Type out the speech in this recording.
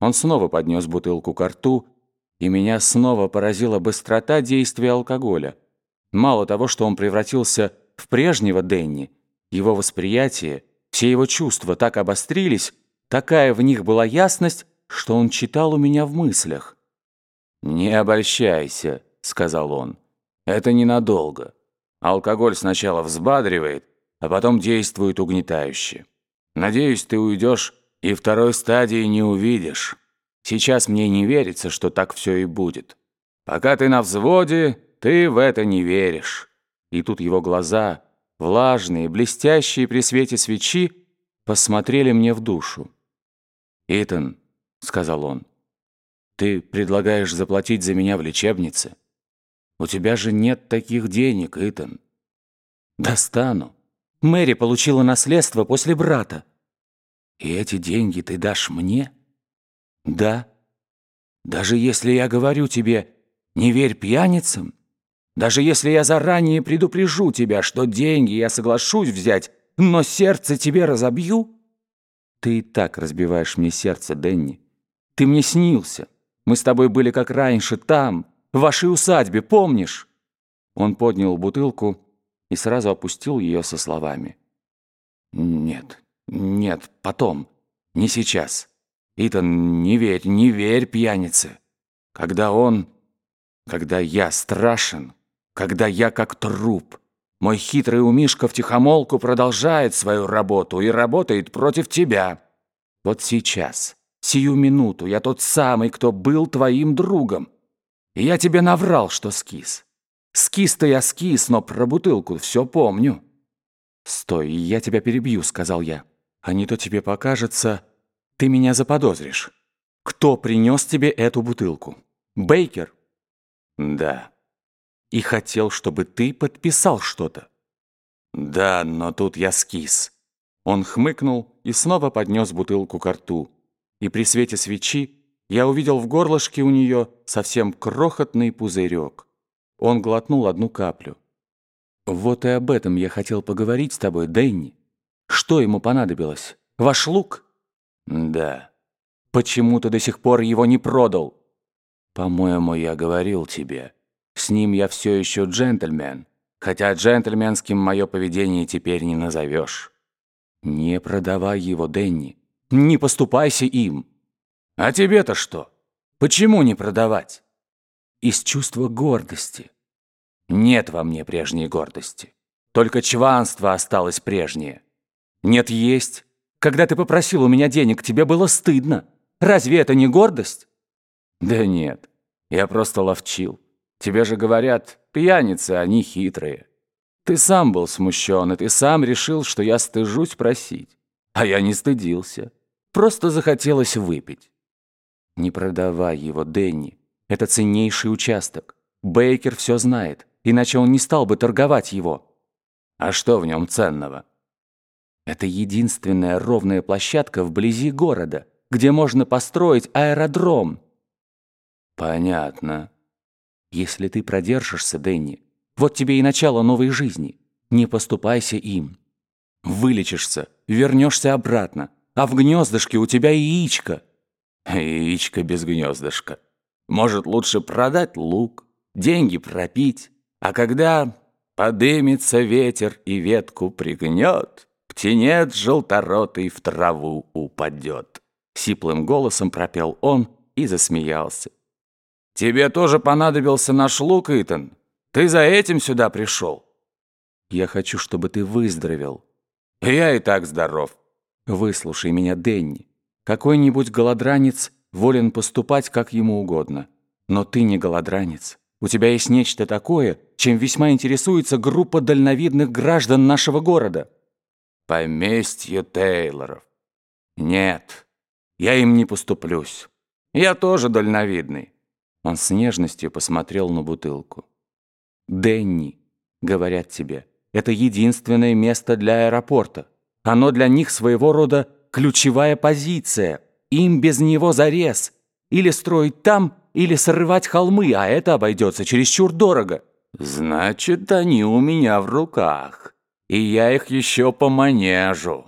Он снова поднес бутылку к рту, и меня снова поразила быстрота действия алкоголя. Мало того, что он превратился в прежнего Денни, его восприятие, все его чувства так обострились, такая в них была ясность, что он читал у меня в мыслях. «Не обольщайся», — сказал он. «Это ненадолго. Алкоголь сначала взбадривает, а потом действует угнетающе. Надеюсь, ты уйдешь и второй стадии не увидишь. Сейчас мне не верится, что так все и будет. Пока ты на взводе, ты в это не веришь». И тут его глаза, влажные, блестящие при свете свечи, посмотрели мне в душу. «Итан», — сказал он, — «ты предлагаешь заплатить за меня в лечебнице? У тебя же нет таких денег, Итан». «Достану. Мэри получила наследство после брата». «И эти деньги ты дашь мне?» «Да. Даже если я говорю тебе, не верь пьяницам, даже если я заранее предупрежу тебя, что деньги я соглашусь взять, но сердце тебе разобью?» «Ты и так разбиваешь мне сердце, Денни. Ты мне снился. Мы с тобой были как раньше, там, в вашей усадьбе, помнишь?» Он поднял бутылку и сразу опустил ее со словами. «Нет, нет, потом, не сейчас. Итан, не верь, не верь пьянице. Когда он... Когда я страшен, когда я как труп, мой хитрый умишка втихомолку продолжает свою работу и работает против тебя. Вот сейчас, сию минуту, я тот самый, кто был твоим другом. И я тебе наврал, что скис. Скис-то я скис, но про бутылку все помню». «Стой, я тебя перебью», — сказал я. «А не то тебе покажется, ты меня заподозришь. Кто принес тебе эту бутылку? Бейкер?» «Да». «И хотел, чтобы ты подписал что-то?» «Да, но тут я скис». Он хмыкнул и снова поднес бутылку к рту. И при свете свечи я увидел в горлышке у нее совсем крохотный пузырек. Он глотнул одну каплю. «Вот и об этом я хотел поговорить с тобой, Дэнни. Что ему понадобилось? Ваш лук?» «Да». «Почему ты до сих пор его не продал?» «По-моему, я говорил тебе. С ним я все еще джентльмен, хотя джентльменским мое поведение теперь не назовешь». «Не продавай его, Дэнни. Не поступайся им». «А тебе-то что? Почему не продавать?» из чувства гордости. Нет во мне прежней гордости. Только чванство осталось прежнее. Нет есть. Когда ты попросил у меня денег, тебе было стыдно. Разве это не гордость? Да нет, я просто ловчил. Тебе же говорят, пьяницы, они хитрые. Ты сам был смущен, и ты сам решил, что я стыжусь просить. А я не стыдился. Просто захотелось выпить. Не продавай его, Дэнни. Это ценнейший участок. Бейкер все знает, иначе он не стал бы торговать его. А что в нем ценного? Это единственная ровная площадка вблизи города, где можно построить аэродром. Понятно. Если ты продержишься, Дэнни, вот тебе и начало новой жизни. Не поступайся им. Вылечишься, вернешься обратно, а в гнездышке у тебя яичко. Яичко без гнездышка. Может, лучше продать лук, деньги пропить, а когда подымется ветер и ветку пригнет, птенец желторотый в траву упадет. Сиплым голосом пропел он и засмеялся. «Тебе тоже понадобился наш лук, Итан? Ты за этим сюда пришел?» «Я хочу, чтобы ты выздоровел». «Я и так здоров». «Выслушай меня, Денни. Какой-нибудь голодранец волен поступать как ему угодно. Но ты не голодранец. У тебя есть нечто такое, чем весьма интересуется группа дальновидных граждан нашего города. Поместье Тейлоров. Нет, я им не поступлюсь. Я тоже дальновидный. Он с нежностью посмотрел на бутылку. «Денни, — говорят тебе, — это единственное место для аэропорта. Оно для них своего рода ключевая позиция — им без него зарез. Или строить там, или срывать холмы, а это обойдется чересчур дорого. Значит, они у меня в руках. И я их еще поманежу.